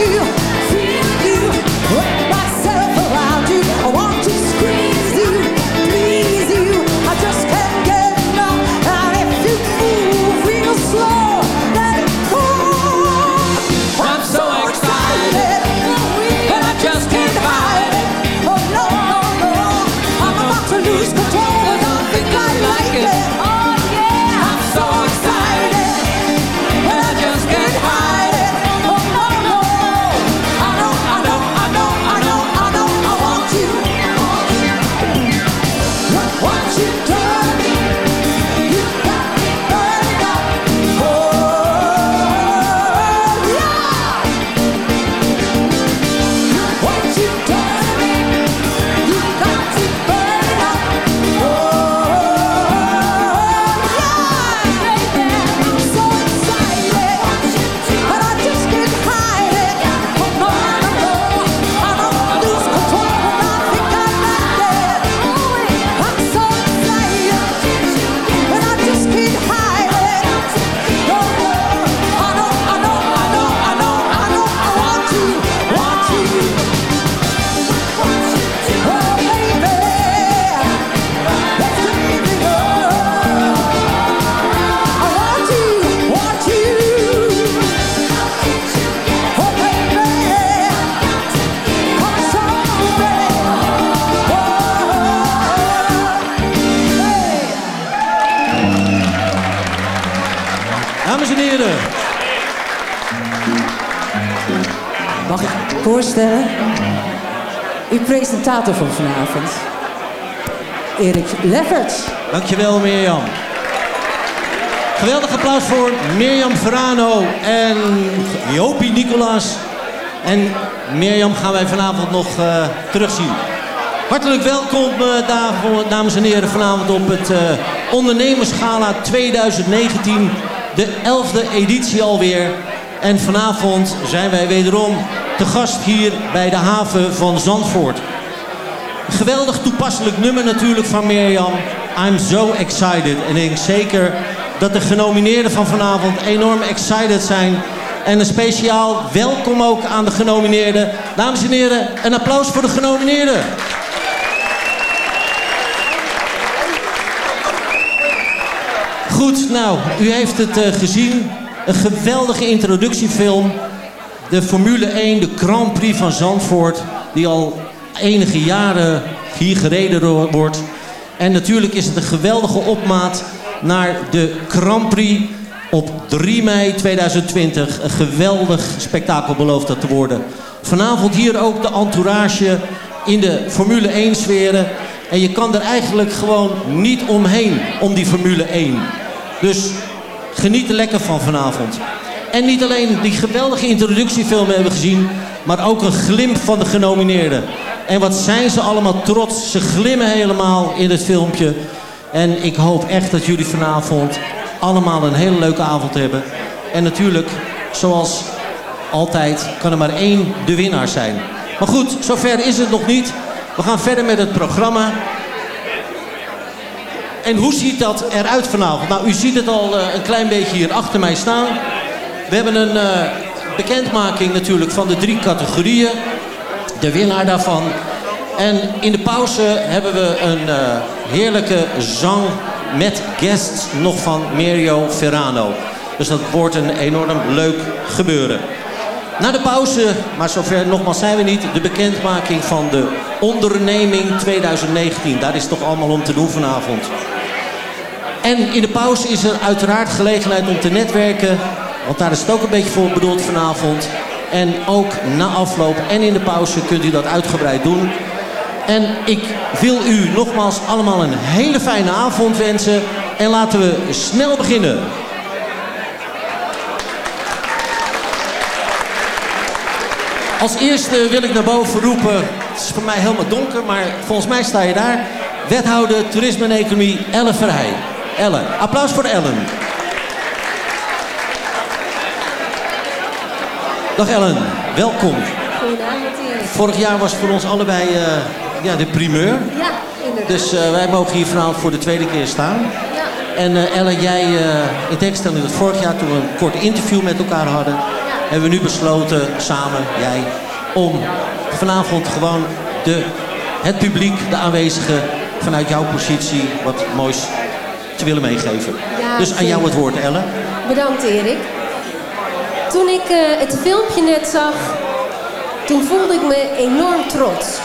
voorstellen. Van vanavond. Erik Lefferts. Dankjewel Mirjam. Geweldig applaus voor Mirjam Verano en Jopie Nicolaas. En Mirjam gaan wij vanavond nog uh, terugzien. Hartelijk welkom, uh, dames en heren, vanavond op het uh, Ondernemersgala 2019. De 11e editie alweer. En vanavond zijn wij wederom te gast hier bij de haven van Zandvoort. Geweldig toepasselijk nummer natuurlijk van Mirjam. I'm so excited. En ik denk zeker dat de genomineerden van vanavond enorm excited zijn. En een speciaal welkom ook aan de genomineerden. Dames en heren, een applaus voor de genomineerden. Goed, nou, u heeft het uh, gezien. Een geweldige introductiefilm de Formule 1, de Grand Prix van Zandvoort, die al enige jaren hier gereden wordt. En natuurlijk is het een geweldige opmaat naar de Grand Prix op 3 mei 2020. Een geweldig spektakel belooft dat te worden. Vanavond hier ook de entourage in de Formule 1 sferen. En je kan er eigenlijk gewoon niet omheen om die Formule 1. Dus geniet er lekker van vanavond. En niet alleen die geweldige introductiefilm hebben gezien, maar ook een glimp van de genomineerden. En wat zijn ze allemaal trots. Ze glimmen helemaal in het filmpje. En ik hoop echt dat jullie vanavond allemaal een hele leuke avond hebben. En natuurlijk, zoals altijd, kan er maar één de winnaar zijn. Maar goed, zover is het nog niet. We gaan verder met het programma. En hoe ziet dat eruit vanavond? Nou, u ziet het al uh, een klein beetje hier achter mij staan. We hebben een uh, bekendmaking natuurlijk van de drie categorieën. De winnaar daarvan. En in de pauze hebben we een uh, heerlijke zang met guests nog van Mario Ferrano. Dus dat wordt een enorm leuk gebeuren. Na de pauze, maar zover nogmaals zijn we niet, de bekendmaking van de onderneming 2019. Daar is toch allemaal om te doen vanavond. En in de pauze is er uiteraard gelegenheid om te netwerken want daar is het ook een beetje voor bedoeld vanavond. En ook na afloop en in de pauze kunt u dat uitgebreid doen. En ik wil u nogmaals allemaal een hele fijne avond wensen. En laten we snel beginnen. Als eerste wil ik naar boven roepen. Het is voor mij helemaal donker, maar volgens mij sta je daar. Wethouder Toerisme en Economie, Ellen Verheij. Ellen, applaus voor Ellen. Dag Ellen, welkom. Goedenavond Vorig jaar was voor ons allebei uh, ja, de primeur. Ja, inderdaad. Dus uh, wij mogen hier vanavond voor de tweede keer staan. Ja. En uh, Ellen, jij in tegenstelling tot vorig jaar toen we een kort interview met elkaar hadden... Ja. hebben we nu besloten, samen, jij, om vanavond gewoon de, het publiek, de aanwezigen, vanuit jouw positie wat moois te willen meegeven. Ja, dus aan jou het woord, Ellen. Bedankt Erik. Toen ik eh, het filmpje net zag, toen voelde ik me enorm trots.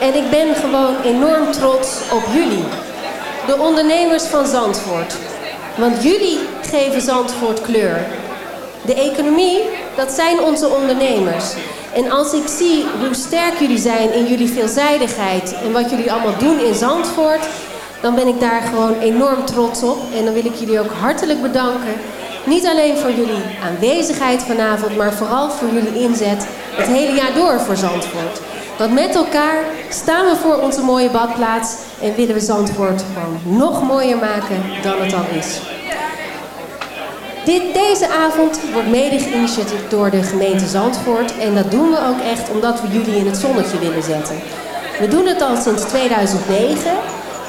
En ik ben gewoon enorm trots op jullie. De ondernemers van Zandvoort. Want jullie geven Zandvoort kleur. De economie, dat zijn onze ondernemers. En als ik zie hoe sterk jullie zijn in jullie veelzijdigheid en wat jullie allemaal doen in Zandvoort, dan ben ik daar gewoon enorm trots op. En dan wil ik jullie ook hartelijk bedanken. Niet alleen voor jullie aanwezigheid vanavond, maar vooral voor jullie inzet het hele jaar door voor Zandvoort. Want met elkaar staan we voor onze mooie badplaats en willen we Zandvoort gewoon nog mooier maken dan het al is. Dit, deze avond wordt mede geïnitieerd door de gemeente Zandvoort. En dat doen we ook echt omdat we jullie in het zonnetje willen zetten. We doen het al sinds 2009.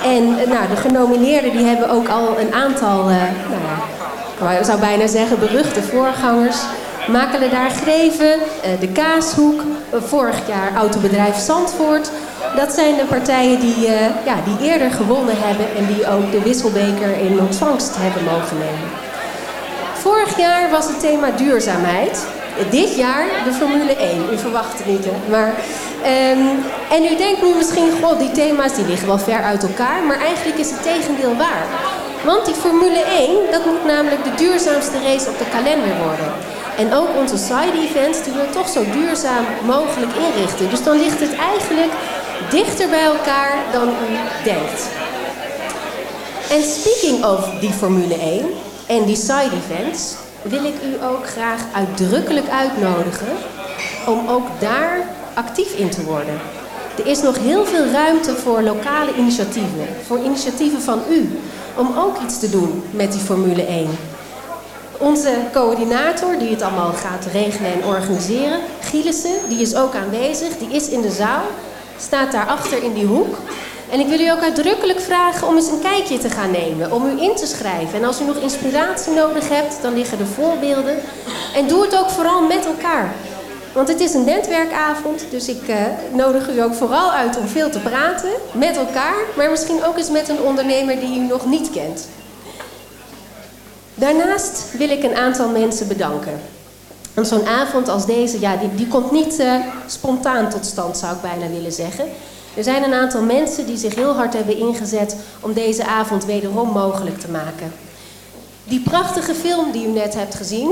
En eh, nou, de genomineerden die hebben ook al een aantal, uh, nou, ik zou bijna zeggen, beruchte voorgangers. Makelen daar Greven, uh, de Kaashoek, vorig jaar Autobedrijf Zandvoort. Dat zijn de partijen die, ja, die eerder gewonnen hebben en die ook de wisselbeker in ontvangst hebben mogen nemen. Vorig jaar was het thema duurzaamheid. Dit jaar de Formule 1. U verwacht het niet, hè? Maar, um, en u denkt nu misschien, god, die thema's die liggen wel ver uit elkaar. Maar eigenlijk is het tegendeel waar. Want die Formule 1, dat moet namelijk de duurzaamste race op de kalender worden. En ook onze side-events, die we toch zo duurzaam mogelijk inrichten. Dus dan ligt het eigenlijk dichter bij elkaar dan u denkt. En speaking of die Formule 1 en die side-events wil ik u ook graag uitdrukkelijk uitnodigen om ook daar actief in te worden. Er is nog heel veel ruimte voor lokale initiatieven, voor initiatieven van u, om ook iets te doen met die Formule 1. Onze coördinator, die het allemaal gaat regelen en organiseren, Gielissen, die is ook aanwezig, die is in de zaal, staat daarachter in die hoek. En ik wil u ook uitdrukkelijk vragen om eens een kijkje te gaan nemen, om u in te schrijven. En als u nog inspiratie nodig hebt, dan liggen er voorbeelden. En doe het ook vooral met elkaar. Want het is een netwerkavond, dus ik uh, nodig u ook vooral uit om veel te praten met elkaar, maar misschien ook eens met een ondernemer die u nog niet kent. Daarnaast wil ik een aantal mensen bedanken. Want zo'n avond als deze, ja, die, die komt niet uh, spontaan tot stand, zou ik bijna willen zeggen. Er zijn een aantal mensen die zich heel hard hebben ingezet om deze avond wederom mogelijk te maken. Die prachtige film die u net hebt gezien,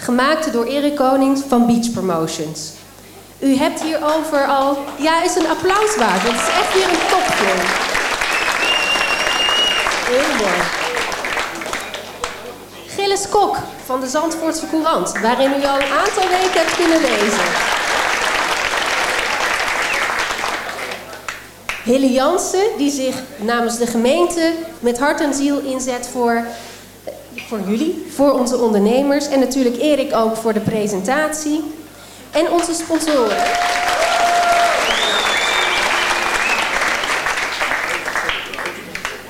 gemaakt door Erik Konings van Beach Promotions. U hebt hierover al... Ja, is een applaus waard. Het is echt weer een topfilm. Heel mooi. Gilles Kok van de Zandvoortse Courant, waarin u al een aantal weken hebt kunnen lezen. Hille Jansen, die zich namens de gemeente met hart en ziel inzet voor, voor jullie, voor onze ondernemers. En natuurlijk Erik ook voor de presentatie. En onze sponsoren.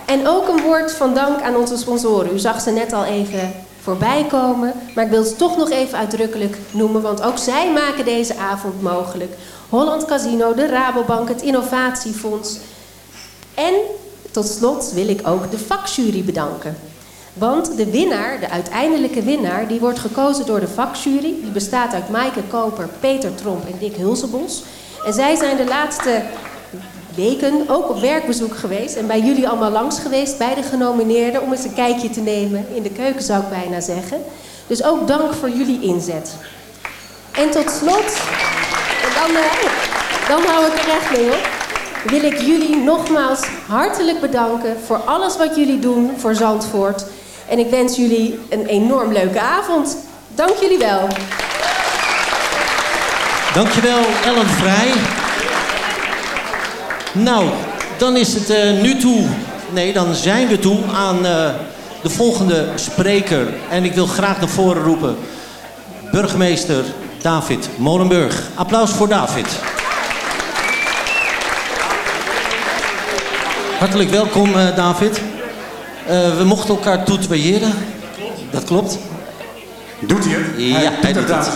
En ook een woord van dank aan onze sponsoren. U zag ze net al even voorbij komen. Maar ik wil ze toch nog even uitdrukkelijk noemen, want ook zij maken deze avond mogelijk. Holland Casino, de Rabobank, het Innovatiefonds. En tot slot wil ik ook de vakjury bedanken. Want de winnaar, de uiteindelijke winnaar, die wordt gekozen door de vakjury. Die bestaat uit Maaike Koper, Peter Tromp en Dick Hulsebos. En zij zijn de laatste weken ook op werkbezoek geweest. En bij jullie allemaal langs geweest, bij de genomineerden. Om eens een kijkje te nemen. In de keuken zou ik bijna zeggen. Dus ook dank voor jullie inzet. En tot slot, en dan, uh, dan hou ik er echt mee op. Wil ik jullie nogmaals hartelijk bedanken voor alles wat jullie doen voor Zandvoort. En ik wens jullie een enorm leuke avond. Dank jullie wel. Dankjewel Ellen Vrij. Nou, dan is het uh, nu toe. Nee, dan zijn we toe aan uh, de volgende spreker. En ik wil graag naar voren roepen. Burgemeester David Molenburg. Applaus voor David. Hartelijk welkom, uh, David. We mochten elkaar tutoyeren. Dat klopt. Doet hij het? Ja, hij, doet het.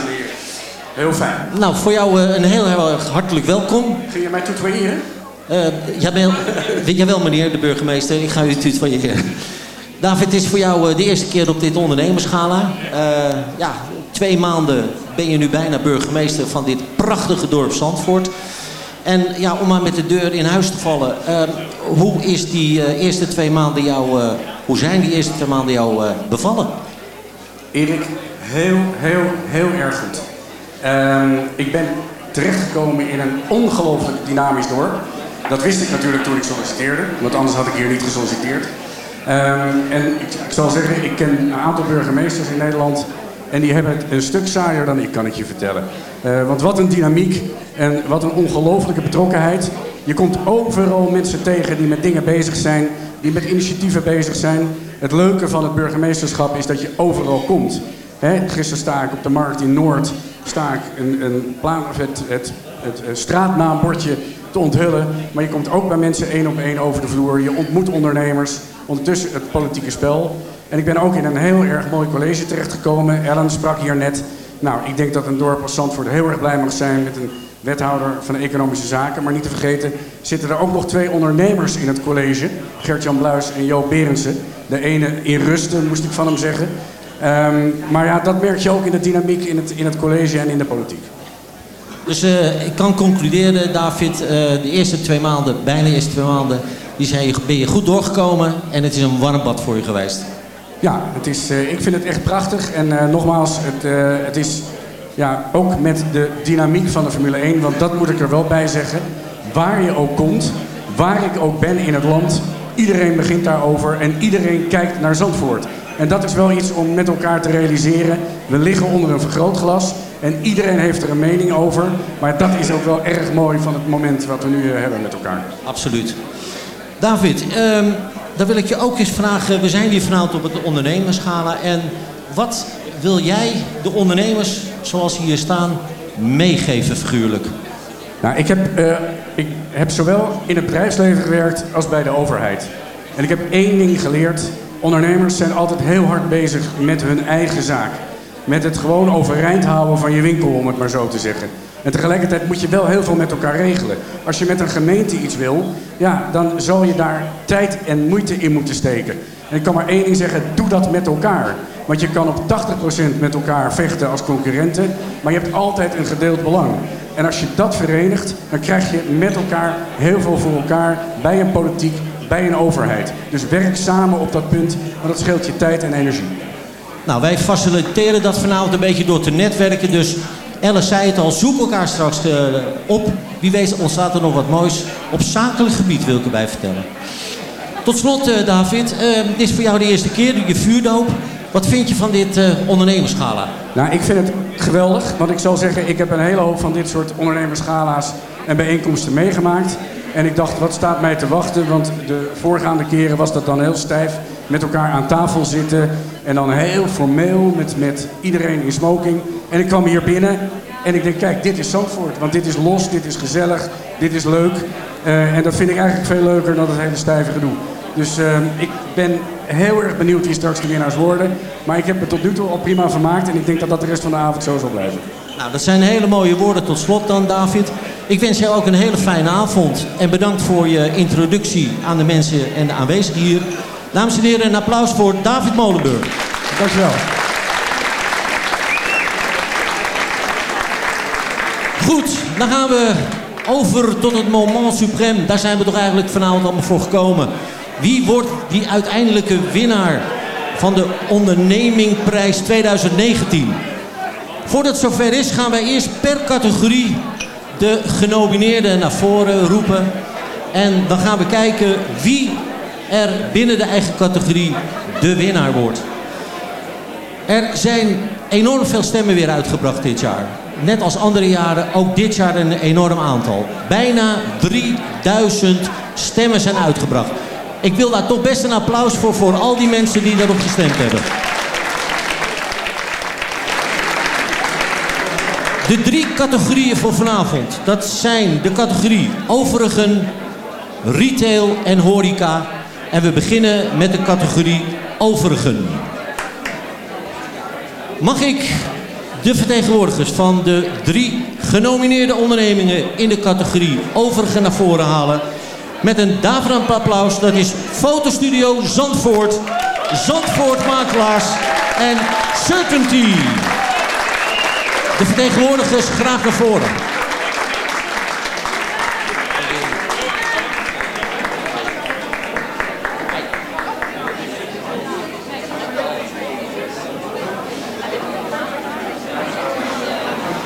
Heel fijn. Nou, voor jou eh, een heel, heel erg hartelijk welkom. Kun je mij tutoyeren? Uh, jawel, jawel, meneer de burgemeester, ik ga u tutoyeren. David, het is voor jou de eerste keer op dit ondernemerschala. Uh, ja, twee maanden ben je nu bijna burgemeester van dit prachtige dorp Zandvoort. En ja, om maar met de deur in huis te vallen. Uh, hoe is die uh, eerste twee maanden jou, uh, hoe zijn die eerste twee maanden jou bevallen? Erik, heel, heel, heel erg goed. Ehm, ik ben terechtgekomen in een ongelooflijk dynamisch dorp. Dat wist ik natuurlijk toen ik solliciteerde, want anders had ik hier niet gesolliciteerd. Um, en ik, ik zal zeggen, ik ken een aantal burgemeesters in Nederland en die hebben het een stuk saaier dan ik, kan ik je vertellen. Want wat een dynamiek en wat een ongelofelijke betrokkenheid. Je komt overal mensen tegen die met dingen bezig zijn, die met initiatieven bezig zijn. Het leuke van het burgemeesterschap is dat je overal komt. Gisteren sta ik op de markt in Noord, sta ik een, een het, het, het straatnaambordje te onthullen. Maar je komt ook bij mensen één op één over de vloer. Je ontmoet ondernemers, ondertussen het politieke spel. En ik ben ook in een heel erg mooi college terechtgekomen. Ellen sprak hier net. Nou, ik denk dat een dorp als Zandvoort heel erg blij mag zijn met een wethouder van Economische Zaken. Maar niet te vergeten zitten er ook nog twee ondernemers in het college. Gert-Jan Bluis en Joop Berendsen. De ene in rusten, moest ik van hem zeggen. Um, maar ja, dat merk je ook in de dynamiek in het, in het college en in de politiek. Dus uh, ik kan concluderen, David, uh, de eerste twee maanden, bijna de eerste twee maanden, die zijn, ben je goed doorgekomen en het is een warm bad voor je geweest. Ja, het is, uh, ik vind het echt prachtig. En nogmaals, het, het is ja, ook met de dynamiek van de Formule 1, want dat moet ik er wel bij zeggen. Waar je ook komt, waar ik ook ben in het land, iedereen begint daarover en iedereen kijkt naar Zandvoort. En dat is wel iets om met elkaar te realiseren. We liggen onder een vergrootglas en iedereen heeft er een mening over. Maar dat is ook wel erg mooi van het moment wat we nu hebben met elkaar. Absoluut. David, um, dan wil ik je ook eens vragen. We zijn hier vanavond op het ondernemerschala. En wat wil jij de ondernemers, zoals hier staan, meegeven figuurlijk? Nou, ik heb, uh, ik heb zowel in het bedrijfsleven gewerkt als bij de overheid. En ik heb één ding geleerd. Ondernemers zijn altijd heel hard bezig met hun eigen zaak. Met het gewoon overeind houden van je winkel, om het maar zo te zeggen. En tegelijkertijd moet je wel heel veel met elkaar regelen. Als je met een gemeente iets wil, ja, dan zal je daar tijd en moeite in moeten steken. En ik kan maar één ding zeggen, doe dat met elkaar. Want je kan op 80% met elkaar vechten als concurrenten, maar je hebt altijd een gedeeld belang. En als je dat verenigt, dan krijg je met elkaar heel veel voor elkaar bij een politiek, bij een overheid. Dus werk samen op dat punt, want dat scheelt je tijd en energie. Nou, wij faciliteren dat vanavond een beetje door te netwerken. Dus Alice zei het al, zoek elkaar straks uh, op. Wie weet ontstaat er nog wat moois. Op zakelijk gebied wil ik erbij vertellen. Tot slot, uh, David. Dit is voor jou de eerste keer, je vuurdoop. Wat vind je van dit ondernemerschala? Nou, ik vind het geweldig. Want ik zal zeggen, ik heb een hele hoop van dit soort ondernemerschala's en bijeenkomsten meegemaakt. En ik dacht, wat staat mij te wachten? Want de voorgaande keren was dat dan heel stijf. Met elkaar aan tafel zitten. En dan heel formeel met, met iedereen in smoking. En ik kwam hier binnen en ik denk, kijk, dit is Zandvoort. Want dit is los, dit is gezellig, dit is leuk. Uh, en dat vind ik eigenlijk veel leuker dan het hele stijve gedoe. Dus uh, ik ben heel erg benieuwd wie straks de winnaars worden. Maar ik heb het tot nu toe al prima vermaakt. En ik denk dat dat de rest van de avond zo zal blijven. Nou, dat zijn hele mooie woorden tot slot dan, David. Ik wens jou ook een hele fijne avond. En bedankt voor je introductie aan de mensen en de aanwezigen hier. Dames en heren, een applaus voor David Molenburg. Dankjewel. Goed, dan gaan we over tot het moment suprême. Daar zijn we toch eigenlijk vanavond allemaal voor gekomen. Wie wordt die uiteindelijke winnaar van de ondernemingprijs 2019? Voordat het zover is, gaan wij eerst per categorie de genomineerden naar voren roepen. En dan gaan we kijken wie er binnen de eigen categorie de winnaar wordt. Er zijn enorm veel stemmen weer uitgebracht dit jaar. Net als andere jaren, ook dit jaar een enorm aantal. Bijna 3000 stemmen zijn uitgebracht. Ik wil daar toch best een applaus voor voor al die mensen die daarop gestemd hebben. De drie categorieën voor vanavond, dat zijn de categorie overigen, retail en horeca. En we beginnen met de categorie overigen. Mag ik de vertegenwoordigers van de drie genomineerde ondernemingen in de categorie overige naar voren halen. Met een daverend applaus. Dat is Fotostudio Zandvoort, Zandvoort Makelaars en Certainty. De vertegenwoordigers graag naar voren.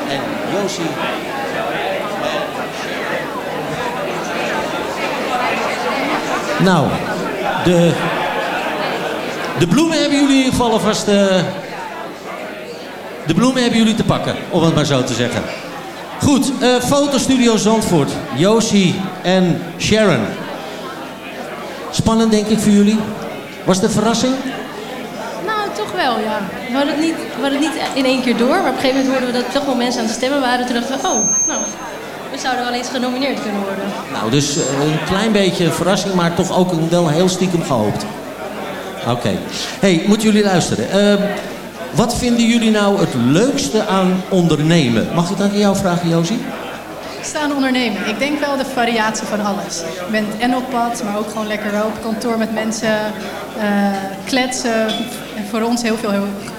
En Josie. Nou, de, de bloemen hebben jullie in ieder geval alvast... eh, de bloemen hebben jullie te pakken, om het maar zo te zeggen. Goed, eh Fotostudio Zandvoort. Josie en Sharon. Spannend denk ik voor jullie. Was het een verrassing? Nou, toch wel, ja. We hadden, het niet, het niet in één keer door, maar op een gegeven moment hoorden we dat toch wel mensen aan het stemmen waren. Toen dachten we, oh, nou, zouden wel eens genomineerd kunnen worden. Nou, dus eh, een klein beetje verrassing, maar toch ook een- wel heel stiekem gehoopt. Oké. hey, moeten jullie luisteren. Ehm, wat vinden jullie nou het leukste aan ondernemen? Mag ik dat aan jou vragen, Josie? Staan ondernemen. Ik denk wel de variatie van alles. Je bent en op pad, maar ook gewoon lekker wel op kantoor met mensen eh, kletsen. En voor ons heel veel eh,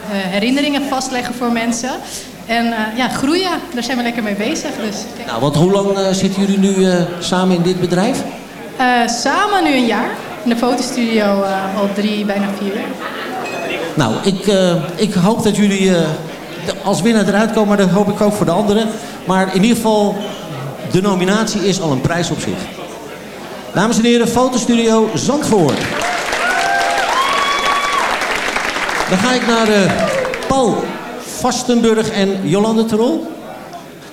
herinneringen vastleggen voor mensen. En eh, ja, groeien, daar zijn we lekker mee bezig. Dus Nou, want hoe lang eh, zitten jullie nu eh, samen in dit bedrijf? Samen nu een jaar. In de fotostudio al drie, bijna vier jaar. Nou, ik, ik hoop dat jullie als winnaar eruit komen, maar dat hoop ik ook voor de anderen. Maar in ieder geval, de nominatie is al een prijs op zich. Dames en heren, Fotostudio Zandvoort. Dan ga ik naar Paul Vastenburg en Jolande Terol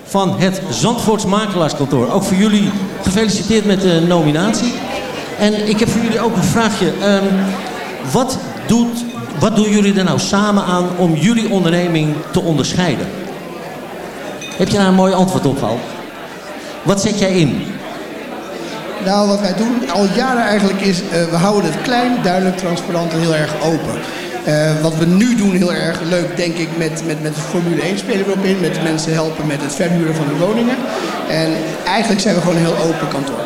van het Zandvoorts Makelaarskantoor. Ook voor jullie gefeliciteerd met de nominatie. En ik heb voor jullie ook een vraagje. Ehm, wat, doet, wat doen jullie er nou samen aan om jullie onderneming te onderscheiden? Heb je daar een mooi antwoord op, Paul? Wat zet jij in? Nou, wat wij doen al jaren eigenlijk is, eh, we houden het klein, duidelijk, transparant en heel erg open. Eh, wat we nu doen heel erg leuk, denk ik, met, met, met Formule 1 spelen we op in. Met de mensen helpen met het verhuren van de woningen. En eigenlijk zijn we gewoon een heel open kantoor.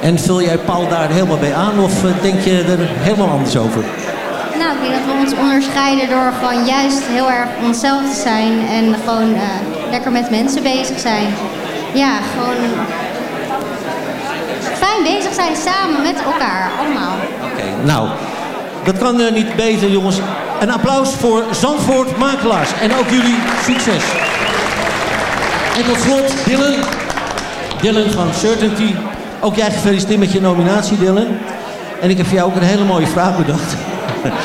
En vul jij Paul daar helemaal bij aan of eh, denk je er helemaal anders over? Nou, ik denk dat we ons onderscheiden door gewoon juist heel erg onszelf te zijn en gewoon eh, lekker met mensen bezig zijn. Ja, gewoon fijn bezig zijn samen met elkaar, allemaal. Oké, nou, dat kan eh, niet beter, jongens. Een applaus voor Zandvoort Makelaars. En ook jullie succes. En tot slot, Dylan. Dylan van Certainty. Ook jij gefeliciteerd met je nominatie, Dylan. En ik heb voor jou ook een hele mooie vraag bedacht.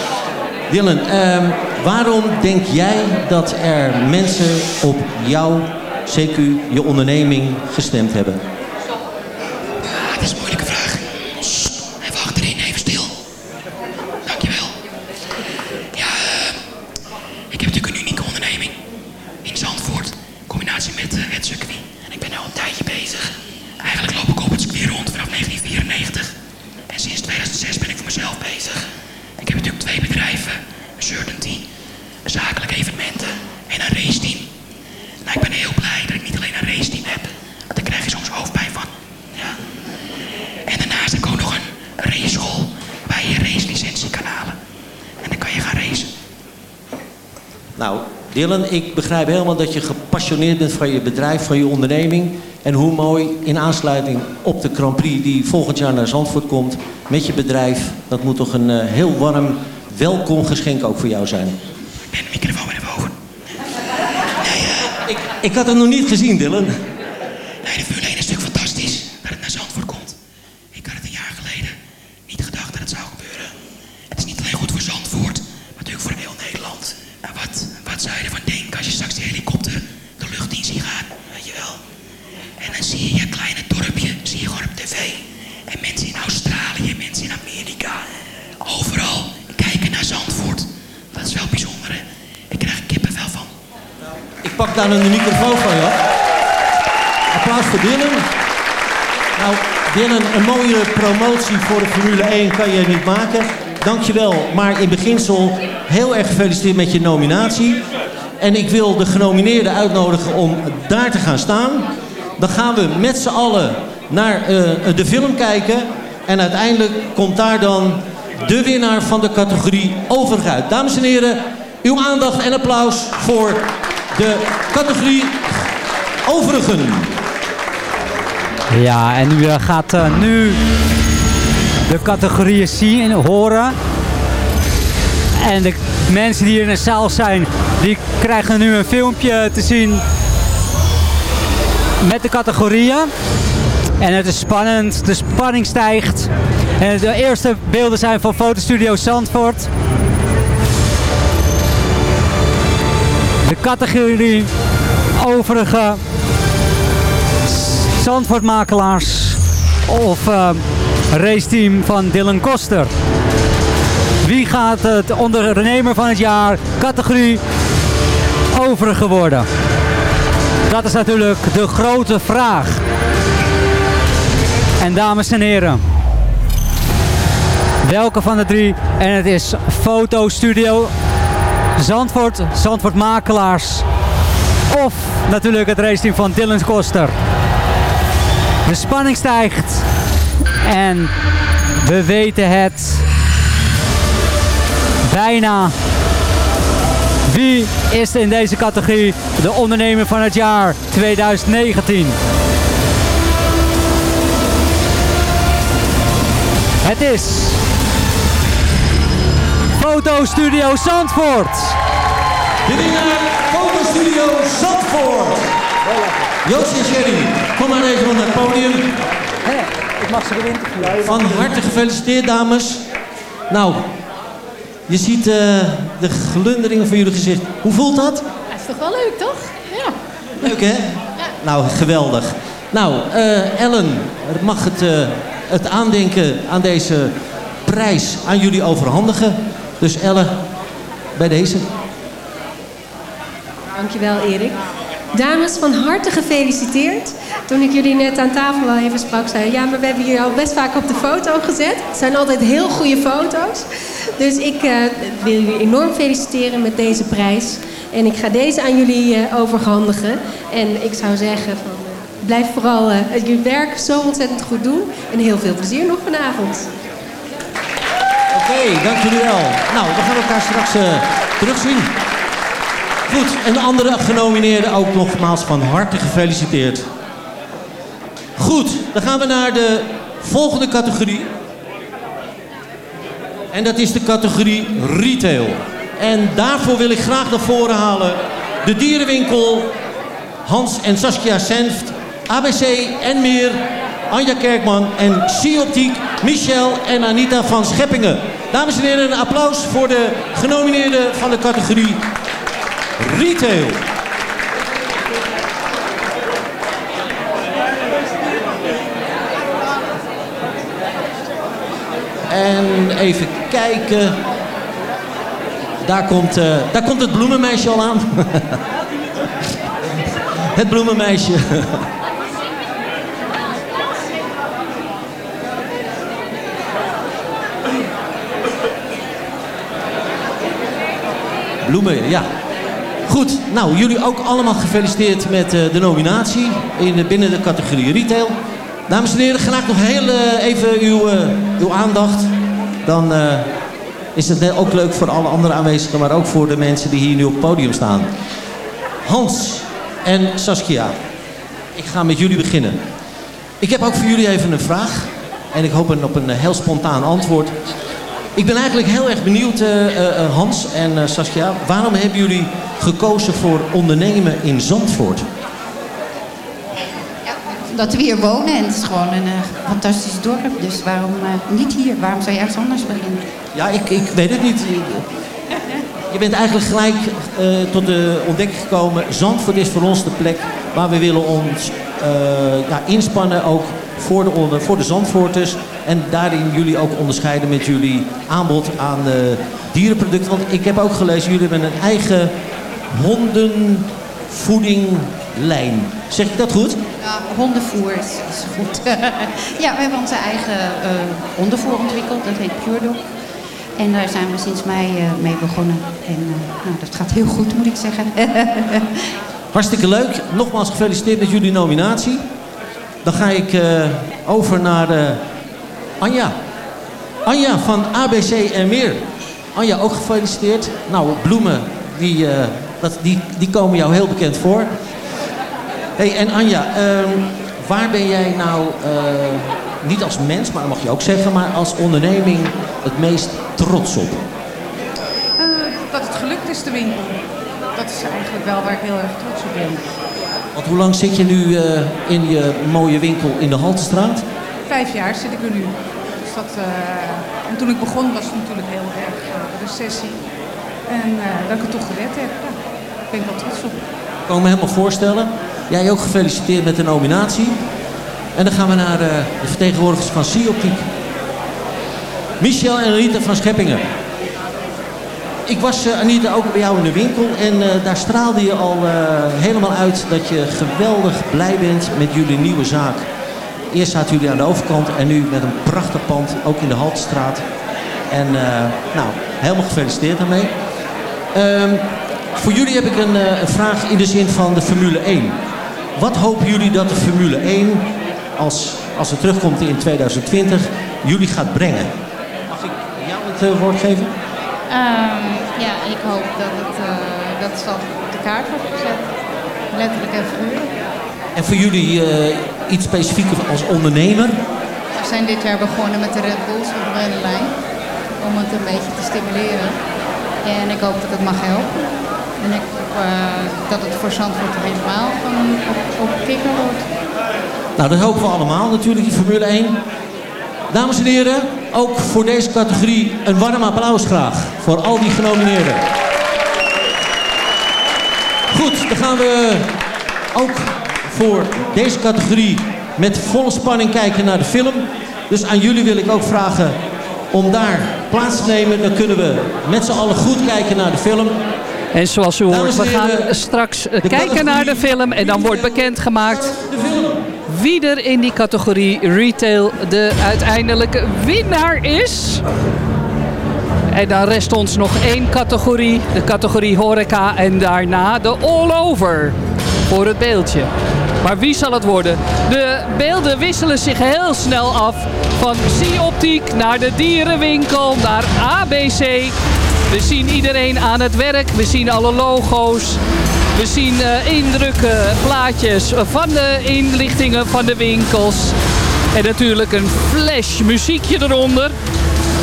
Dylan, ehm, waarom denk jij dat er mensen op jouw CQ, je onderneming, gestemd hebben? Ah, dat is een moeilijke vraag. Sst, even achterin, even stil. Dankjewel. Ja, eh, ik heb natuurlijk een unieke onderneming in Zandvoort. In combinatie met eh, het circuit. En ik ben nu al een tijdje bezig. Eigenlijk loop ik op het circuit rond vanaf 1994. En sinds 2006 ben ik voor mezelf bezig. Ik heb natuurlijk twee bedrijven. Een Certainty, een zakelijk evenementen en een raceteam. Nou, ik ben heel blij dat ik niet alleen een raceteam heb. Want daar krijg je soms hoofdpijn van. Ja. En daarnaast heb ik ook nog een raceschool waar je je racelicentie kan halen. En dan kan je gaan racen. Nou, Dylan, ik begrijp helemaal dat je gepassioneerd bent van je bedrijf, van je onderneming. En hoe mooi in aansluiting op de Grand Prix die volgend jaar naar Zandvoort komt met je bedrijf. Dat moet toch een eh, heel warm welkom geschenk ook voor jou zijn. Ik ben de microfoon even over. Ik, had het nog niet gezien, Dylan. Nee, de Formule 1 is natuurlijk fantastisch dat het naar Zandvoort komt. Ik had het een jaar geleden niet gedacht dat het zou gebeuren. Het is niet alleen goed voor Zandvoort, maar natuurlijk voor heel Nederland. Nou, wat, wat zou je ervan denken als je straks die helikopter de lucht in ziet gaan, weet je wel? En dan zie je je kleine dorpje, zie je gewoon op tv. En mensen in Australië, mensen in Amerika, overal kijken naar Zandvoort. Dat is wel bijzonder, hè? Ik krijg er kippenvel van. Daar een microfoon van je. Applaus voor Dylan. Nou, Dylan, een mooie promotie voor de Formule 1 kan je niet maken. Dankjewel. Maar in beginsel heel erg gefeliciteerd met je nominatie. En ik wil de genomineerden uitnodigen om daar te gaan staan. Dan gaan we met z'n allen naar eh, de film kijken. En uiteindelijk komt daar dan de winnaar van de categorie overig uit. Dames en heren, uw aandacht en applaus voor de categorie overigen. Ja, en u eh, gaat eh, nu de categorieën zien en horen. En de mensen die hier in de zaal zijn, die krijgen nu een filmpje te zien met de categorieën. En het is spannend, de spanning stijgt. En de eerste beelden zijn van Fotostudio Zandvoort. Categorie overige Zandvoortmakelaars of uh, raceteam van Dylan Koster. Wie gaat het ondernemer van het jaar categorie overige worden? Dat is natuurlijk de grote vraag. En dames en heren, welke van de drie? En het is Fotostudio Zandvoort, Zandvoort Makelaars of natuurlijk het raceteam van Dylan Koster. De spanning stijgt en we weten het bijna. Wie is in deze categorie de ondernemer van het jaar 2019? Het is Fotostudio Zandvoort. De winnaar Fotostudio Zandvoort. Joost en Sherry, kom maar even op het podium. ik mag ze weer interviewen. Van harte gefeliciteerd, dames. Nou, je ziet uh, de glunderingen van jullie gezicht. Hoe voelt dat? Dat is toch wel leuk, toch? Ja. Leuk, hè? Ja. Nou, geweldig. Nou, uh, Ellen, mag het, uh, het aandenken aan deze prijs aan jullie overhandigen. Dus Ellen, bij deze. Dankjewel, Erik. Dames, van harte gefeliciteerd. Toen ik jullie net aan tafel wel even sprak, zei ja, maar we hebben jullie al best vaak op de foto gezet. Het zijn altijd heel goede foto's. Dus ik uh, wil jullie enorm feliciteren met deze prijs. En ik ga deze aan jullie uh, overhandigen. En ik zou zeggen, van, uh, blijf vooral jullie werk zo ontzettend goed doen. En heel veel plezier nog vanavond. Okay, dank jullie wel. Nou, we gaan elkaar straks terugzien. Goed, en de andere genomineerden ook nogmaals van harte gefeliciteerd. Goed, dan gaan we naar de volgende categorie. En dat is de categorie retail. En daarvoor wil ik graag naar voren halen de dierenwinkel Hans en Saskia Senft, ABC en meer, Anja Kerkman en Sioptiek, Michel en Anita van Scheppingen. Dames en heren, een applaus voor de genomineerden van de categorie Retail. En even kijken. Daar komt, uh, daar komt het bloemenmeisje al aan. het bloemenmeisje. Bloemen, ja. Goed, nou jullie ook allemaal gefeliciteerd met uh, de nominatie in, binnen de categorie retail. Dames en heren, graag nog heel uh, even uw, uw aandacht. Dan is het ook leuk voor alle andere aanwezigen, maar ook voor de mensen die hier nu op het podium staan. Hans en Saskia, ik ga met jullie beginnen. Ik heb ook voor jullie even een vraag. En ik hoop op een heel spontaan antwoord. Ik ben eigenlijk heel erg benieuwd, uh, uh, Hans en Saskia. Waarom hebben jullie gekozen voor ondernemen in Zandvoort? Ja, omdat we hier wonen en het is gewoon een fantastisch dorp. Dus waarom niet hier? Waarom zou je ergens anders beginnen? Ja, ik, ik weet het niet. Je bent eigenlijk gelijk tot de ontdekking gekomen. Zandvoort is voor ons de plek waar we willen ons ja, inspannen ook voor de, voor de Zandvoorters. En daarin jullie ook onderscheiden met jullie aanbod aan uh, dierenproducten. Want ik heb ook gelezen, jullie hebben een eigen hondenvoedinglijn. Zeg ik dat goed? Ja, hondenvoer is, is goed. ja, we hebben onze eigen uh, hondenvoer ontwikkeld. Dat heet Pure Dog. En daar zijn we sinds mei eh, mee begonnen. En eh, nou, dat gaat heel goed, moet ik zeggen. Hartstikke leuk. Nogmaals gefeliciteerd met jullie nominatie. Dan ga ik eh, over naar eh, Anja. Anja van ABC en meer. Anja, ook gefeliciteerd. Nou, bloemen, die, eh, dat, die, die komen jou heel bekend voor. hey, en Anja, ehm, waar ben jij nou, niet als mens, maar dat mag je ook zeggen, maar als onderneming het meest trots op? Dat het gelukt is, de winkel. Dat is eigenlijk wel waar ik heel erg trots op ben. Want hoe lang zit je nu eh, in je mooie winkel in de Haltestraat? Vijf jaar zit ik er nu. Dus dat, eh, en toen ik begon was het natuurlijk heel erg uh, recessie. En eh, dat ik het toch gered heb, ja, daar ben ik wel trots op. Ik kan me helemaal voorstellen. Jij ook gefeliciteerd met de nominatie. En dan gaan we naar eh, de vertegenwoordigers van Sioptiek. Michel en Anita van Scheppingen. Ik was, eh, Anita, ook bij jou in de winkel. En eh, daar straalde je al eh, helemaal uit dat je geweldig blij bent met jullie nieuwe zaak. Eerst zaten jullie aan de overkant en nu met een prachtig pand, ook in de Haltestraat. En nou, helemaal gefeliciteerd daarmee. Ehm, voor jullie heb ik een, vraag in de zin van de Formule 1. Wat hopen jullie dat de Formule 1, als, als het terugkomt in 2020, jullie gaat brengen? Mag ik jou het woord geven? Ehm, ja, ik hoop dat het, eh, dat het op de kaart wordt gezet. Letterlijk en figuurlijk. En voor jullie eh, iets specifieker als ondernemer? We zijn dit jaar begonnen met de Red Bulls op de rennenlijn. Om het een beetje te stimuleren. En ik hoop dat het mag helpen. En ik hoop eh, dat het voor Zandvoort helemaal van op, op kikker wordt. Nou, dat hopen we allemaal natuurlijk, die Formule 1. Dames en heren, ook voor deze categorie een warm applaus graag. Voor al die genomineerden. Goed, dan gaan we ook voor deze categorie met volle spanning kijken naar de film. Dus aan jullie wil ik ook vragen om daar plaats te nemen. Dan kunnen we met z'n allen goed kijken naar de film. En zoals u hoort, we gaan straks de kijken naar de film en dan wordt bekendgemaakt wie er in die categorie retail de uiteindelijke winnaar is. En dan rest ons nog één categorie, de categorie horeca en daarna de all-over voor het beeldje. Maar wie zal het worden? De beelden wisselen zich heel snel af van C-optiek naar de dierenwinkel, naar ABC. We zien iedereen aan het werk, we zien alle logo's. We zien eh, indrukken, plaatjes van de inlichtingen van de winkels. En natuurlijk een flash muziekje eronder.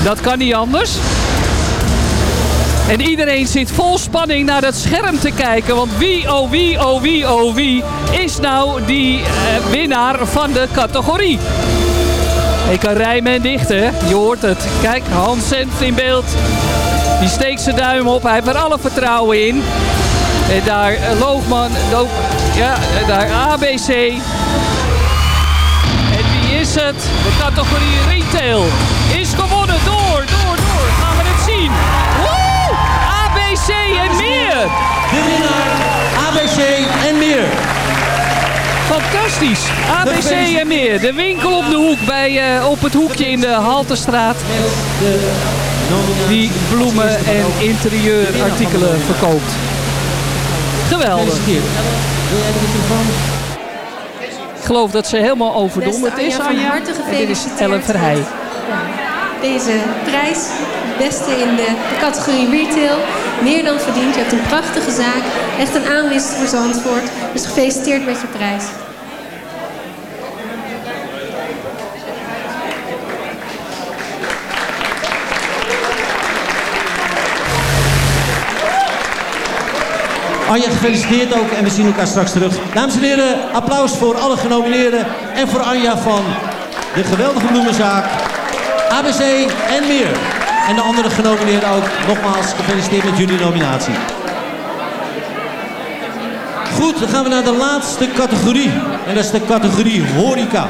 Dat kan niet anders. En iedereen zit vol spanning naar dat scherm te kijken. Want wie, oh wie, oh wie, oh wie is nou die eh, winnaar van de categorie? Ik kan rijmen en dichten, hè? je hoort het. Kijk, Hans Sent in beeld. Die steekt zijn duim op, hij heeft er alle vertrouwen in. En daar eh, Loogman, Lo- ja, en daar ABC. En wie is het? De categorie retail is gewonnen door, door, door. Gaan we het zien. Woe! ABC en meer. De winnaar ABC en meer. Fantastisch. ABC en meer. De winkel op de hoek bij, eh, op het hoekje in de Haltestraat. Die bloemen en interieurartikelen verkoopt. Geweldig. Wil jij de microfoon? Ik geloof dat ze helemaal overdonderd is, Anja, van harte dit is. Ellen Verheij. Deze prijs, beste in de, de categorie retail, meer dan verdiend. Je hebt een prachtige zaak, echt een aanwinst voor Zandvoort. Dus gefeliciteerd met je prijs. Anja, gefeliciteerd ook en we zien elkaar straks terug. Dames en heren, applaus voor alle genomineerden en voor Anja van de geweldige bloemenzaak, ABC en meer. En de andere genomineerden ook. Nogmaals, gefeliciteerd met jullie nominatie. Goed, dan gaan we naar de laatste categorie. En dat is de categorie horeca.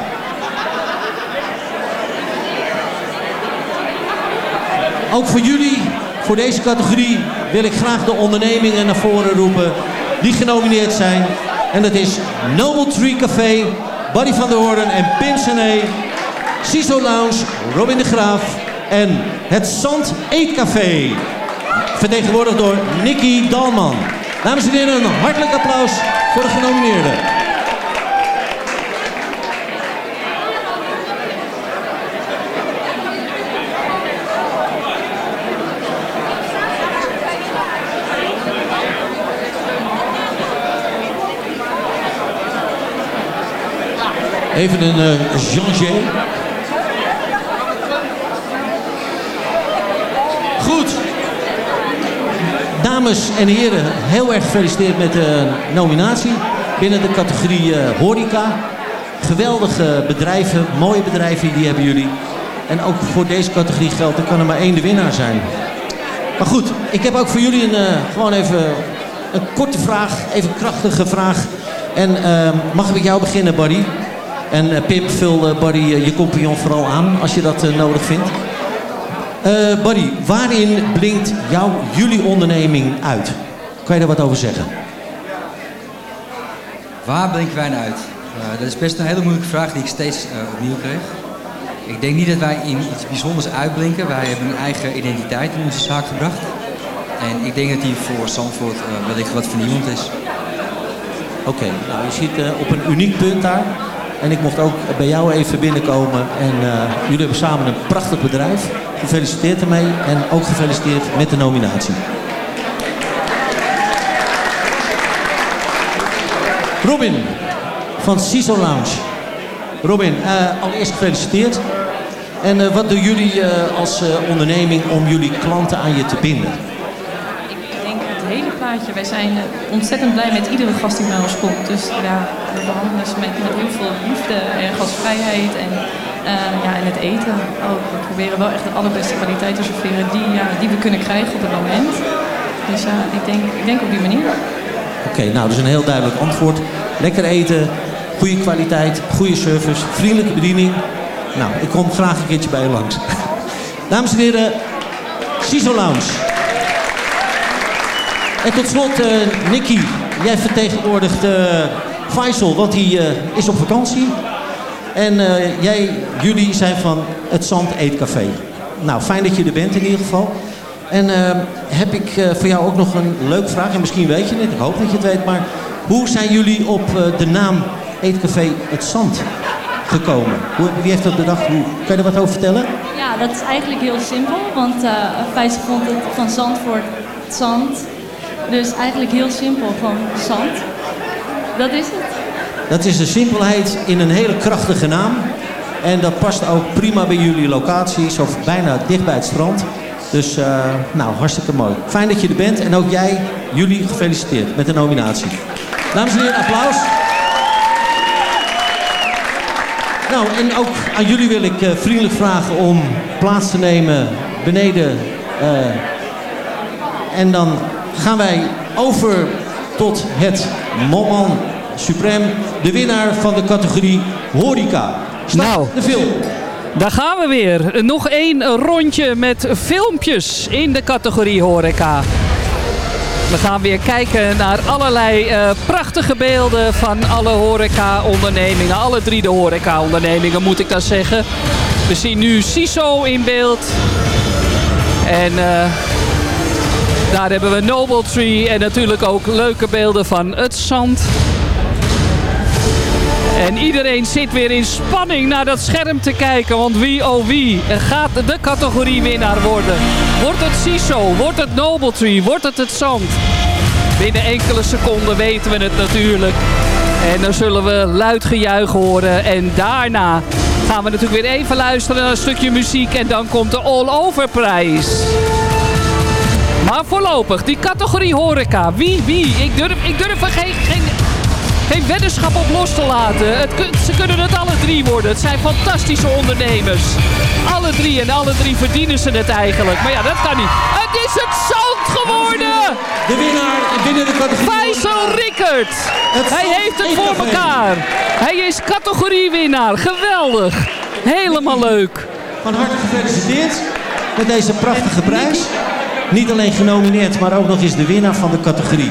Ook voor jullie, voor deze categorie, wil ik graag de ondernemingen naar voren roepen die genomineerd zijn. En dat is Noble Tree Café, Buddy van der Hoorn en Pim Sané, CISO Lounge, Robin de Graaf, En het Zand Eetcafé. Vertegenwoordigd door Nicky Dalman. Dames en heren, een hartelijk applaus voor de genomineerden. Even een uh, Jean Goed. Dames en heren, heel erg gefeliciteerd met de nominatie binnen de categorie uh, horeca. Geweldige bedrijven, mooie bedrijven, die hebben jullie. En ook voor deze categorie geldt, er kan er maar één de winnaar zijn. Maar goed, ik heb ook voor jullie een, uh, gewoon even een korte vraag, even een krachtige vraag. En uh, mag ik met jou beginnen, Buddy? En uh, Pip, vul uh, Buddy je compagnon vooral aan als je dat nodig vindt. Buddy, waarin blinkt jouw, jullie onderneming uit? Kan je daar wat over zeggen? Waar blinken wij naar uit? dat is best een hele moeilijke vraag die ik steeds opnieuw kreeg. Ik denk niet dat wij in iets bijzonders uitblinken. Wij hebben een eigen identiteit in onze zaak gebracht. En ik denk dat die voor Zandvoort wellicht wat vernieuwend is. Oké, okay, nou je ziet op een uniek punt daar. En ik mocht ook bij jou even binnenkomen. En uh, jullie hebben samen een prachtig bedrijf. Gefeliciteerd ermee. En ook gefeliciteerd met de nominatie. Robin van CISO Lounge. Robin, uh, allereerst gefeliciteerd. En uh, wat doen jullie als onderneming om jullie klanten aan je te binden? Wij zijn eh, ontzettend blij met iedere gast die bij ons komt. Dus ja, behandelen met, heel veel liefde en gastvrijheid en, uh, ja, en het eten ook. We proberen wel echt de allerbeste kwaliteit te serveren die, ja, die we kunnen krijgen op het moment. Dus ja, ik denk, ik denk op die manier. Oké, okay, nou, is een heel duidelijk antwoord. Lekker eten, goede kwaliteit, goede service, vriendelijke bediening. Nou, ik kom graag een keertje bij je langs. Dames en heren, CISO Lounge. En tot slot, uh, Nicky, jij vertegenwoordigt uh, Faisal, want hij uh, is op vakantie. En jij, jullie zijn van het Zand Eetcafé. Nou, fijn dat je er bent in ieder geval. En heb ik voor jou ook nog een leuke vraag, en misschien weet je het, ik hoop dat je het weet, maar hoe zijn jullie op de naam Eetcafé Het Zand gekomen? Hoe, wie heeft dat bedacht? Kan je er wat over vertellen? Ja, dat is eigenlijk heel simpel, want uh, Faisal vond het van Zandvoort het zand dus eigenlijk heel simpel, gewoon zand. Dat is het. Dat is de simpelheid in een hele krachtige naam. En dat past ook prima bij jullie locatie, zo bijna dicht bij het strand. Dus uh, nou, hartstikke mooi. Fijn dat je er bent en ook jij, jullie gefeliciteerd met de nominatie. Dames en heren, applaus. Nou, en ook aan jullie wil ik uh, vriendelijk vragen om plaats te nemen beneden. Uh, en dan gaan wij over tot het moment suprem. De winnaar van de categorie horeca. Start nou, de film. Daar gaan we weer. Nog één rondje met filmpjes in de categorie horeca. We gaan weer kijken naar allerlei uh, prachtige beelden van alle horeca-ondernemingen. Alle drie de horeca-ondernemingen moet ik dan zeggen. We zien nu CISO in beeld. En uh, daar hebben we Noble Tree en natuurlijk ook leuke beelden van het zand. En iedereen zit weer in spanning naar dat scherm te kijken. Want wie oh wie gaat de categorie winnaar worden? Wordt het CISO? Wordt het Noble Tree? Wordt het het zand? Binnen enkele seconden weten we het natuurlijk. En dan zullen we luid gejuich horen. En daarna gaan we natuurlijk weer even luisteren naar een stukje muziek. En dan komt de all-over prijs. Maar voorlopig, die categorie horeca. Wie, wie? Ik durf, ik durf er geen, geen, geen weddenschap op los te laten. Het, ze kunnen het alle drie worden. Het zijn fantastische ondernemers. Alle drie en alle drie verdienen ze het eigenlijk. Maar ja, dat kan niet. Het is het zand geworden! De winnaar binnen de categorie Faisal Rickert. Hij heeft het voor elkaar. Hij is categoriewinnaar. Geweldig. Helemaal leuk. Van harte gefeliciteerd met deze prachtige prijs. Niet alleen genomineerd, maar ook nog eens de winnaar van de categorie.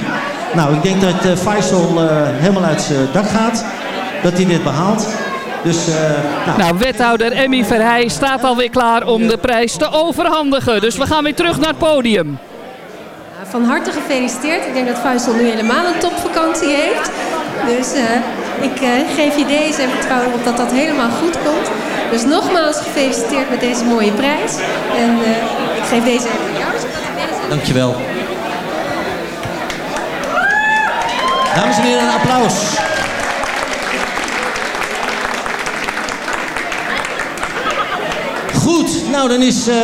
Nou, ik denk dat uh, Faisal uh, helemaal uit zijn dak gaat. Dat hij dit behaalt. Dus, eh, nou. Nou, wethouder Emmy Verheij staat alweer klaar om de prijs te overhandigen. Dus we gaan weer terug naar het podium. Van harte gefeliciteerd. Ik denk dat Faisal nu helemaal een topvakantie heeft. Dus eh, ik eh, geef je deze en vertrouw erop dat dat helemaal goed komt. Dus nogmaals gefeliciteerd met deze mooie prijs. En eh, ik geef deze even aan jou. Dankjewel. Dames en heren, een applaus. Goed, nou dan is, eh,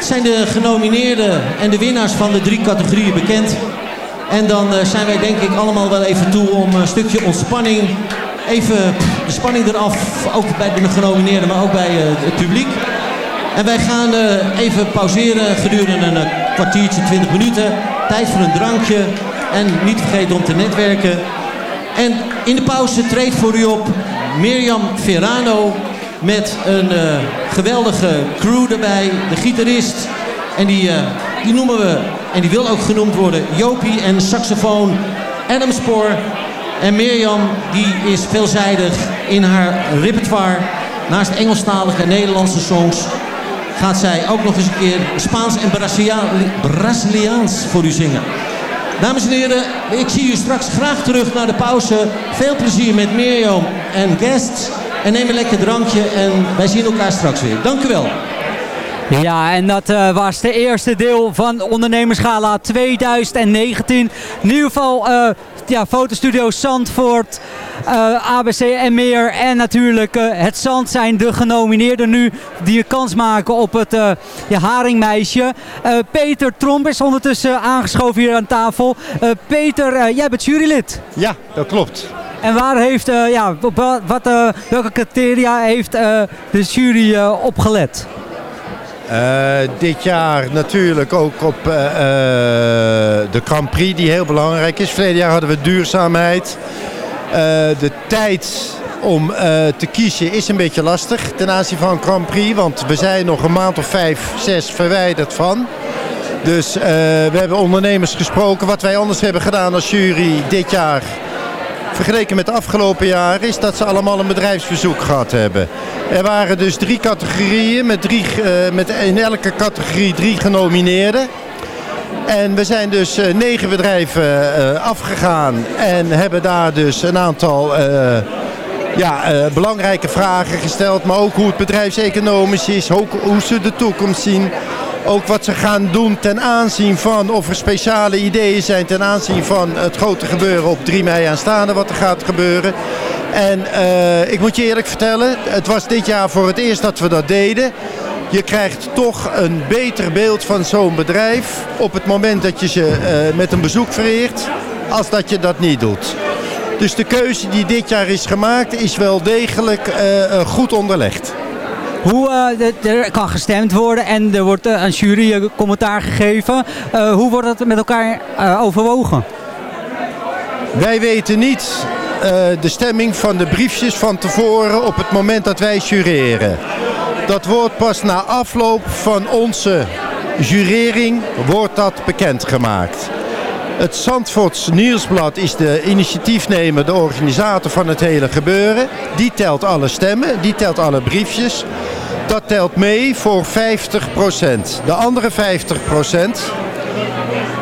zijn de genomineerden en de winnaars van de drie categorieën bekend. En dan eh, zijn wij denk ik allemaal wel even toe om een stukje ontspanning, even de spanning eraf, ook bij de genomineerden, maar ook bij eh, het publiek. En wij gaan eh, even pauzeren gedurende een kwartiertje, 20 minuten. Tijd voor een drankje en niet vergeten om te netwerken. En in de pauze treedt voor u op Mirjam Verano met een eh, geweldige crew erbij. De gitarist. En die, eh, die noemen we, en die wil ook genoemd worden, Jopie en saxofoon Adam Spoor. En Mirjam die is veelzijdig in haar repertoire. Naast Engelstalige en Nederlandse songs gaat zij ook nog eens een keer Spaans en Brazia- Braziliaans voor u zingen. Dames en heren, ik zie u straks graag terug naar de pauze. Veel plezier met Mirjam en guests. En neem een lekker drankje en wij zien elkaar straks weer. Dank u wel. Ja, en dat eh, was de eerste deel van Ondernemerschala 2019. In ieder geval eh, ja, fotostudio Zandvoort, eh, ABC en meer. En natuurlijk het Zand zijn de genomineerden nu die een kans maken op het ja, Haringmeisje. Peter Tromp is ondertussen aangeschoven hier aan tafel. Peter, jij bent jurylid. Ja, dat klopt. En waar heeft, ja, wat, welke criteria heeft de jury opgelet? Eh, dit jaar natuurlijk ook op eh, eh, de Grand Prix die heel belangrijk is. Verleden jaar hadden we duurzaamheid. De tijd om te kiezen is een beetje lastig ten aanzien van Grand Prix. Want we zijn nog een maand of vijf, zes verwijderd van. Dus we hebben ondernemers gesproken. Wat wij anders hebben gedaan als jury dit jaar vergeleken met de afgelopen jaren is dat ze allemaal een bedrijfsbezoek gehad hebben. Er waren dus drie categorieën met, drie, eh, met in elke categorie drie genomineerden. En we zijn dus eh, negen bedrijven eh, afgegaan en hebben daar dus een aantal ja, belangrijke vragen gesteld. Maar ook hoe het bedrijfseconomisch is, hoe ze de toekomst zien. Ook wat ze gaan doen ten aanzien van of er speciale ideeën zijn ten aanzien van het grote gebeuren op 3 mei aanstaande wat er gaat gebeuren. En eh, ik moet je eerlijk vertellen, het was dit jaar voor het eerst dat we dat deden. Je krijgt toch een beter beeld van zo'n bedrijf op het moment dat je ze eh, met een bezoek vereert, als dat je dat niet doet. Dus de keuze die dit jaar is gemaakt is wel degelijk eh, goed onderlegd. Hoe eh, er kan gestemd worden en er wordt eh, aan jury eh, commentaar gegeven. Hoe wordt dat met elkaar overwogen? Wij weten niet de stemming van de briefjes van tevoren op het moment dat wij jureren. Dat wordt pas na afloop van onze jurering wordt dat bekendgemaakt. Het Zandvoorts Nieuwsblad is de initiatiefnemer, de organisator van het hele gebeuren. Die telt alle stemmen, die telt alle briefjes. Dat telt mee voor 50%. De andere 50%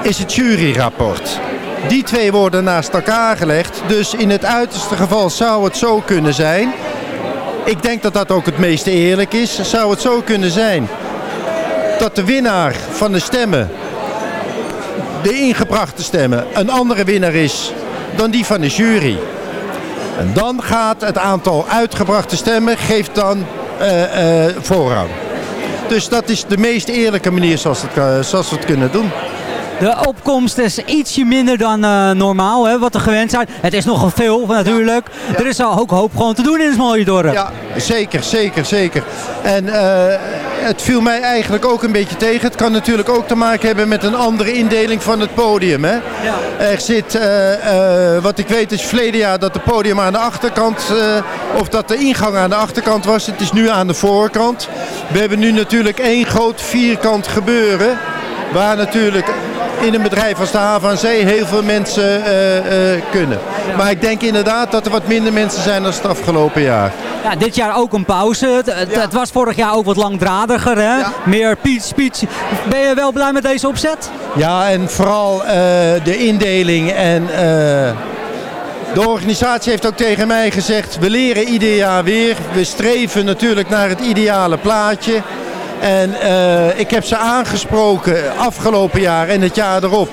is het juryrapport. Die twee worden naast elkaar gelegd. Dus in het uiterste geval zou het zo kunnen zijn. Ik denk dat dat ook het meest eerlijk is. Zou het zo kunnen zijn dat de winnaar van de stemmen, de ingebrachte stemmen, een andere winnaar is dan die van de jury. En dan gaat het aantal uitgebrachte stemmen geeft dan voorrang. Dus dat is de meest eerlijke manier zoals, het, eh, zoals we het kunnen doen. De opkomst is ietsje minder dan eh, normaal, hè, wat we gewend zijn. Het is nogal veel natuurlijk. Er is al ook hoop gewoon te doen in het mooie dorp. Ja, zeker, zeker, zeker. En eh, het viel mij eigenlijk ook een beetje tegen. Het kan natuurlijk ook te maken hebben met een andere indeling van het podium. Hè? Er zit, eh, wat ik weet is verleden jaar dat het podium aan de achterkant, of dat de ingang aan de achterkant was. Het is nu aan de voorkant. We hebben nu natuurlijk één groot vierkant gebeuren. Waar natuurlijk in een bedrijf als de Haven aan Zee heel veel mensen eh, eh, kunnen. Maar ik denk inderdaad dat er wat minder mensen zijn dan het afgelopen jaar. Ja, dit jaar ook een pauze. Het, was vorig jaar ook wat langdradiger, hè? Meer speech, speech. Ben je wel blij met deze opzet? Ja, en vooral eh, de indeling en de organisatie heeft ook tegen mij gezegd, we leren ieder jaar weer. We streven natuurlijk naar het ideale plaatje. En eh, ik heb ze aangesproken afgelopen jaar en het jaar erop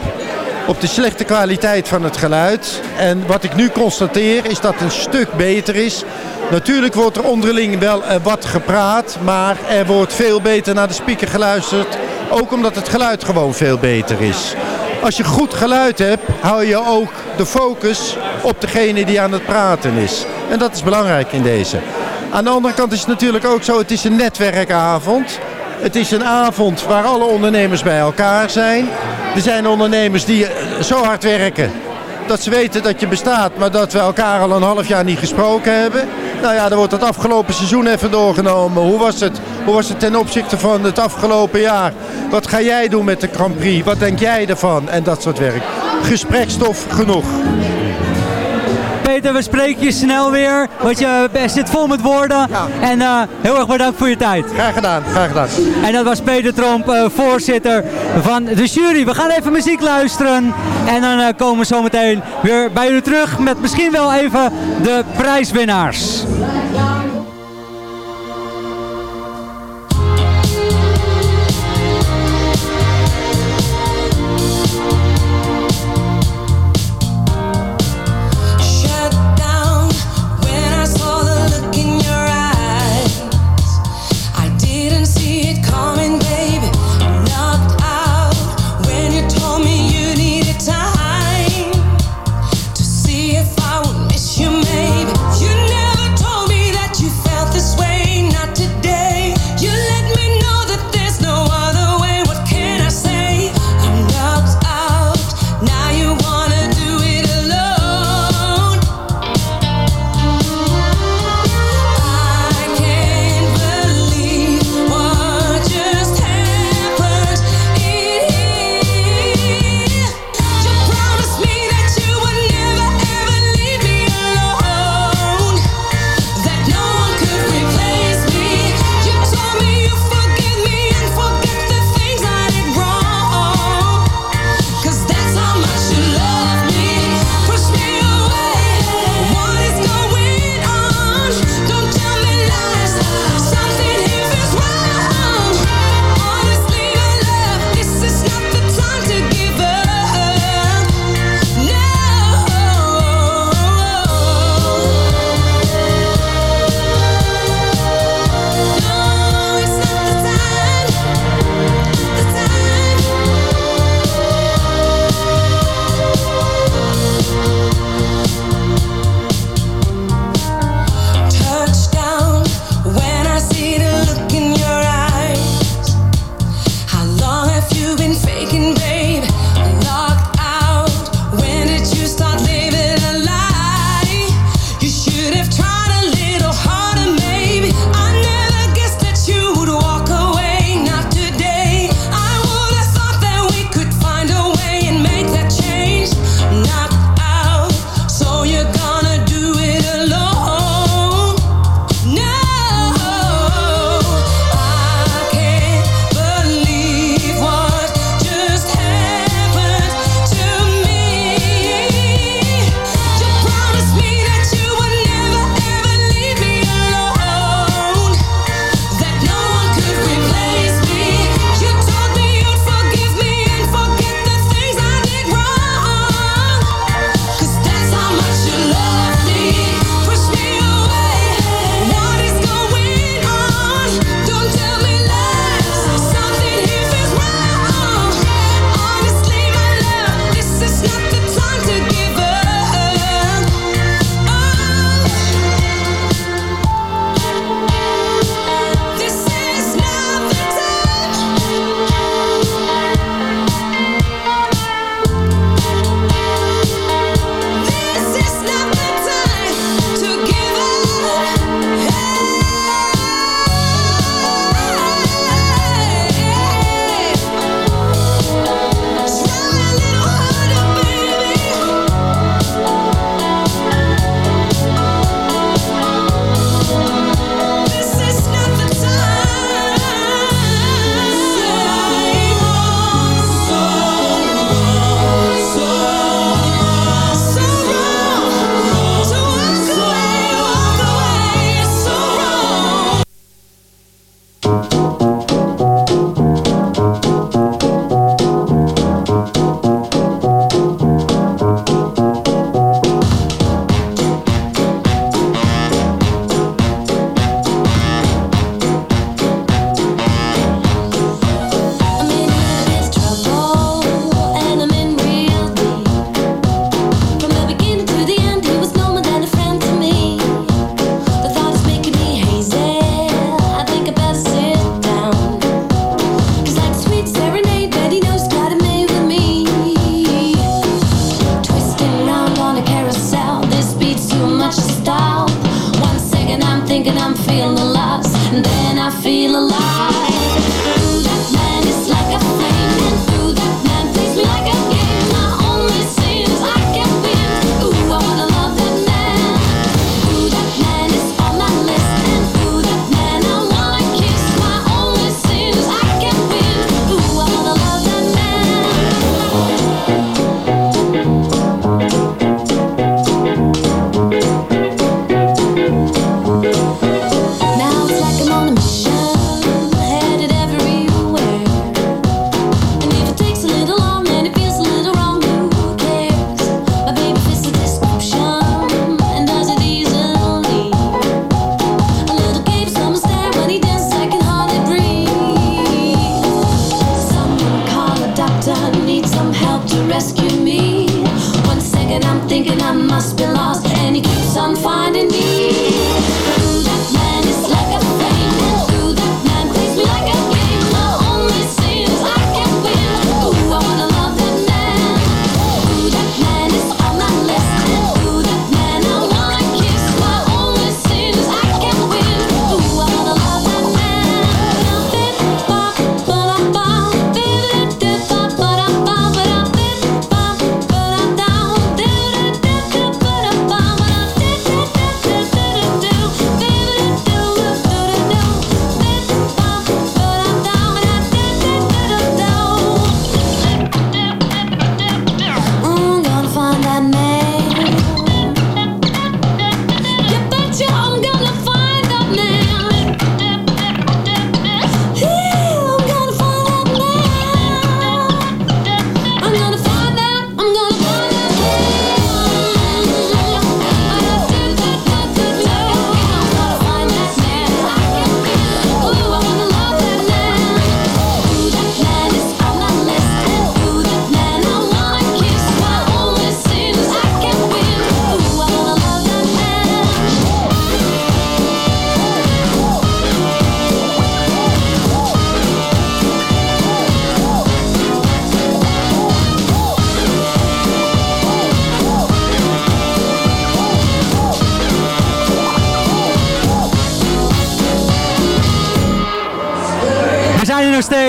op de slechte kwaliteit van het geluid. En wat ik nu constateer is dat het een stuk beter is. Natuurlijk wordt er onderling wel eh, wat gepraat, maar er wordt veel beter naar de speaker geluisterd. Ook omdat het geluid gewoon veel beter is. Als je goed geluid hebt, hou je ook de focus op degene die aan het praten is. En dat is belangrijk in deze. Aan de andere kant is het natuurlijk ook zo, het is een netwerkavond. Het is een avond waar alle ondernemers bij elkaar zijn. Er zijn ondernemers die eh, zo hard werken dat ze weten dat je bestaat, maar dat we elkaar al een half jaar niet gesproken hebben. Nou ja, dan wordt het afgelopen seizoen even doorgenomen. Hoe was het? Hoe was het ten opzichte van het afgelopen jaar? Wat ga jij doen met de Grand Prix? Wat denk jij ervan? En dat soort werk. Gesprekstof genoeg. We spreken je snel weer. Want je zit vol met woorden. En eh, heel erg bedankt voor je tijd. Graag gedaan, graag gedaan. En dat was Peter Tromp, eh, voorzitter van de jury. We gaan even muziek luisteren. En dan eh, komen we zo meteen weer bij jullie terug met misschien wel even de prijswinnaars.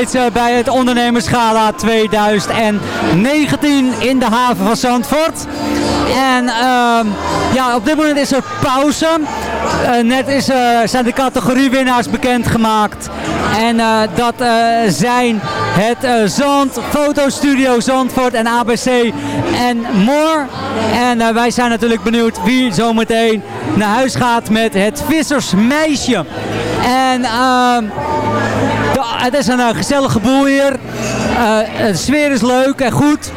Eh, bij het Ondernemerschala 2019 in de haven van Zandvoort. En ehm, ja, op dit moment is er pauze. Eh, net is, eh, zijn de categoriewinnaars bekendgemaakt. En dat zijn het Zand, Fotostudio Zandvoort en ABC en more. En wij zijn natuurlijk benieuwd wie zometeen naar huis gaat met het Vissersmeisje. En ehm, het is een eh, gezellige boel hier. Eh, de sfeer is leuk en goed.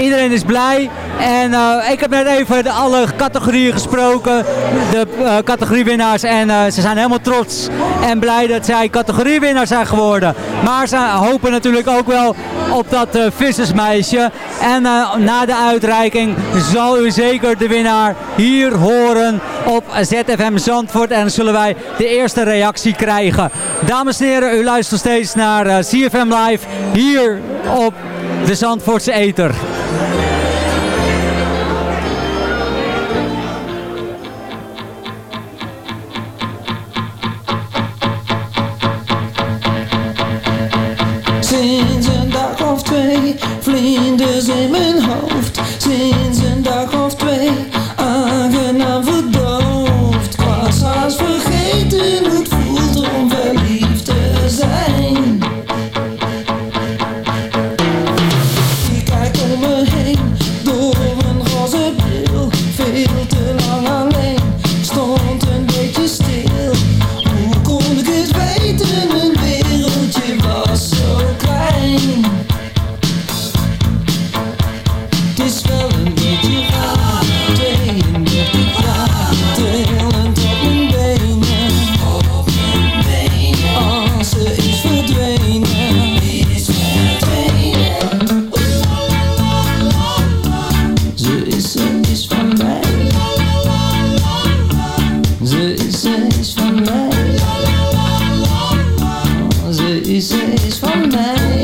Iedereen is blij. En eh, ik heb net even de alle categorieën gesproken. De eh, categoriewinnaars. En eh, ze zijn helemaal trots en blij dat zij categoriewinnaar zijn geworden. Maar ze hopen natuurlijk ook wel op dat vissersmeisje. En na de uitreiking zal u zeker de winnaar hier horen op ZFM Zandvoort. En zullen wij de eerste reactie krijgen. Dames en heren, u luistert steeds naar CFM Live hier op de Zandvoortse Eter. ze is, is van mij.